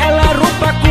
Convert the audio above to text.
ela rompa com